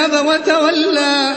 كذب وتولى